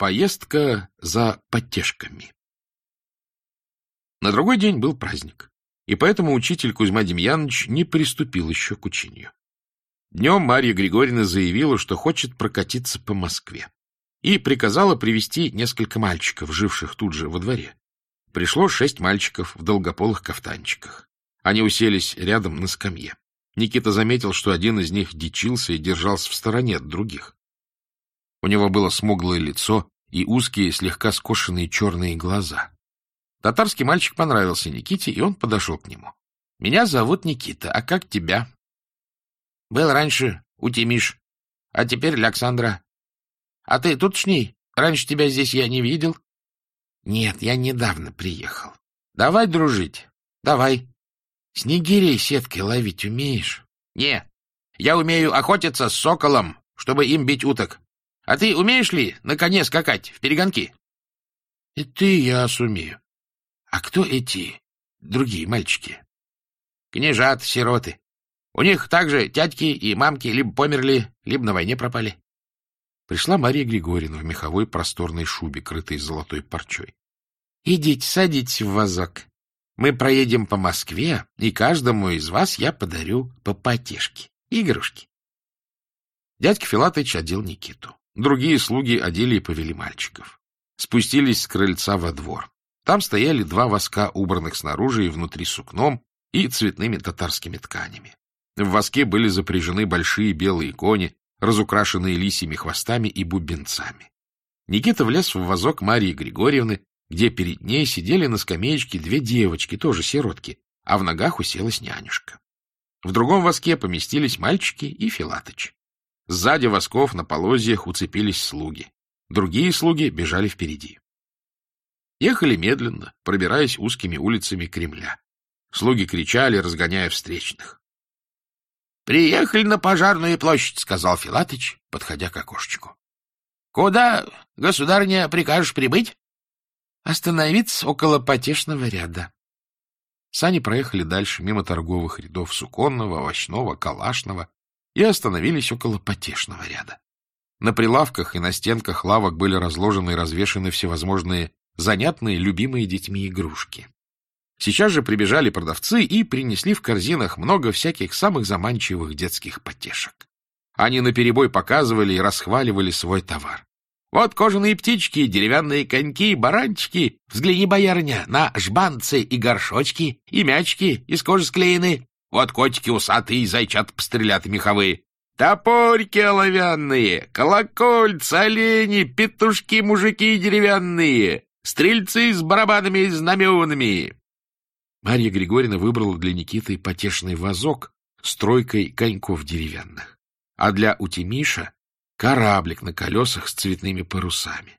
Поездка за потешками. На другой день был праздник, и поэтому учитель Кузьма Демьянович не приступил еще к учению. Днем Марья Григорьевна заявила, что хочет прокатиться по Москве, и приказала привести несколько мальчиков, живших тут же во дворе. Пришло шесть мальчиков в долгополых кафтанчиках. Они уселись рядом на скамье. Никита заметил, что один из них дичился и держался в стороне от других. У него было смуглое лицо и узкие, слегка скошенные черные глаза. Татарский мальчик понравился Никите, и он подошел к нему. — Меня зовут Никита, а как тебя? — Был раньше Утимиш, а теперь Александра. — А ты тут ней? Раньше тебя здесь я не видел. — Нет, я недавно приехал. — Давай дружить. — Давай. — Снегирей сеткой ловить умеешь? — Не. Я умею охотиться с соколом, чтобы им бить уток. А ты умеешь ли на коне скакать в перегонки? — И ты я сумею. А кто эти другие мальчики? — Княжат, сироты. У них также тятьки и мамки либо померли, либо на войне пропали. Пришла Мария Григорьевна в меховой просторной шубе, крытой золотой парчой. — Идите, садитесь в вазок. Мы проедем по Москве, и каждому из вас я подарю по потешке, игрушки. Дядька Филатыч одел Никиту. Другие слуги одели и повели мальчиков. Спустились с крыльца во двор. Там стояли два воска, убранных снаружи и внутри сукном и цветными татарскими тканями. В воске были запряжены большие белые кони, разукрашенные лисьими хвостами и бубенцами. Никита влез в вазок Марии Григорьевны, где перед ней сидели на скамеечке две девочки, тоже сиротки, а в ногах уселась нянюшка. В другом воске поместились мальчики и Филатыч. Сзади восков на полозьях уцепились слуги. Другие слуги бежали впереди. Ехали медленно, пробираясь узкими улицами Кремля. Слуги кричали, разгоняя встречных. — Приехали на пожарную площадь, — сказал Филатыч, подходя к окошечку. — Куда, государня, прикажешь прибыть? — Остановиться около потешного ряда. Сани проехали дальше, мимо торговых рядов суконного, овощного, калашного, и остановились около потешного ряда. На прилавках и на стенках лавок были разложены и развешаны всевозможные занятные, любимые детьми игрушки. Сейчас же прибежали продавцы и принесли в корзинах много всяких самых заманчивых детских потешек. Они наперебой показывали и расхваливали свой товар. Вот кожаные птички, деревянные коньки, баранчики. Взгляни, боярня, на жбанцы и горшочки, и мячики из кожи склеены. Вот котики усатые, зайчат пострелят меховые. Топорики оловянные, колокольцы, олени, петушки-мужики деревянные, стрельцы с барабанами и знаменами. Марья Григорьевна выбрала для Никиты потешный вазок с тройкой коньков деревянных, а для Утимиша — кораблик на колесах с цветными парусами.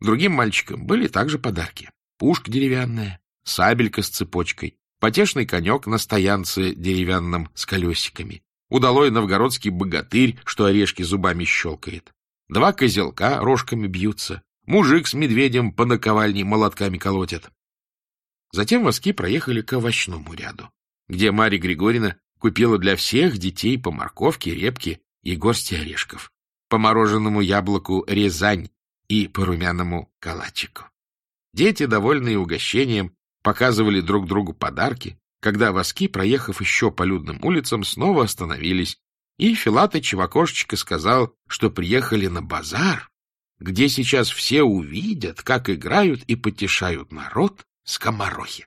Другим мальчикам были также подарки. Пушка деревянная, сабелька с цепочкой, потешный конек на стоянце деревянном с колесиками, удалой новгородский богатырь, что орешки зубами щелкает, два козелка рожками бьются, мужик с медведем по наковальне молотками колотят. Затем воски проехали к овощному ряду, где Марья Григорьевна купила для всех детей по морковке, репке и горсти орешков, по мороженому яблоку «Рязань» и по румяному калачику. Дети, довольные угощением, показывали друг другу подарки, когда воски, проехав еще по людным улицам, снова остановились, и Филатыч в окошечко сказал, что приехали на базар, где сейчас все увидят, как играют и потешают народ скоморохи.